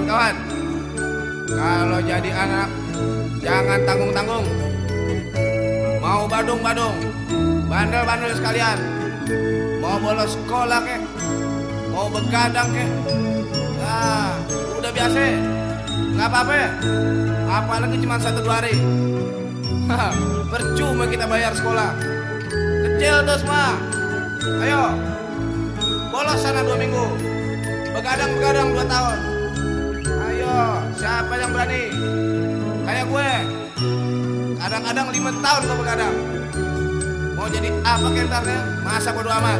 kawan Kalau jadi anak Jangan tanggung-tanggung. Mau badung-badung Bandel-bandel sekalian. Mau bolos sekolah kek Mau begadang kek. Nah udah biasa nggak apa-apa. Apalagi cuma satu dua hari. Percuma kita bayar sekolah. Kecil tuh semua. Ayo Bolos sana dua minggu. Begadang-begadang dua tahun yang berani. Kayak gue. Kadang-kadang lima tahun gue begadang Mau jadi apa kentarnya? Masa bodo amat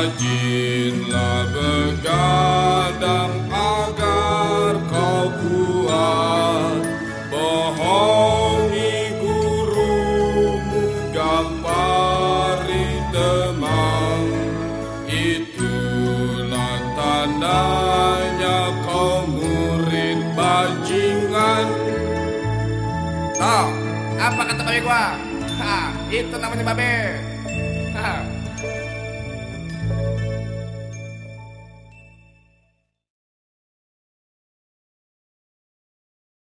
Rajinlah begadang agar kau kuat. Bohongi gurumu gambari teman Itulah tandanya kau murid bajingan. Toh Apa kata babe gua? Ha, Itu namanya babe Ha,